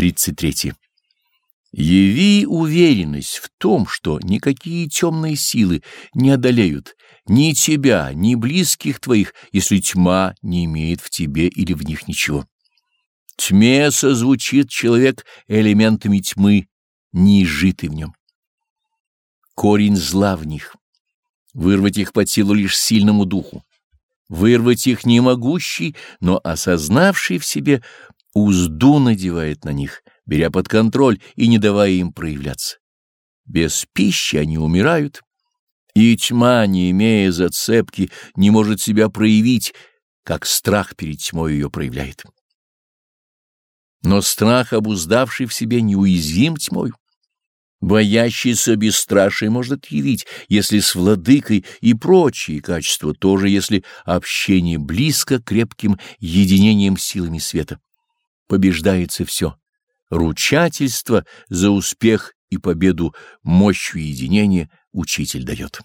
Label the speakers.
Speaker 1: 33. Яви уверенность в том, что никакие темные силы не одолеют ни тебя, ни близких твоих, если тьма не имеет в тебе или в них ничего. Тьме созвучит человек элементами тьмы, не изжитый в нем. Корень зла в них. Вырвать их под силу лишь сильному духу. Вырвать их не могущий, но осознавший в себе узду надевает на них, беря под контроль и не давая им проявляться. Без пищи они умирают, и тьма, не имея зацепки, не может себя проявить, как страх перед тьмой ее проявляет. Но страх, обуздавший в себе, неуязвим тьмой. Боящийся бесстрашие может явить, если с владыкой и прочие качества тоже, если общение близко крепким единением силами света. Побеждается все Ручательство за успех и победу мощью единения учитель дает.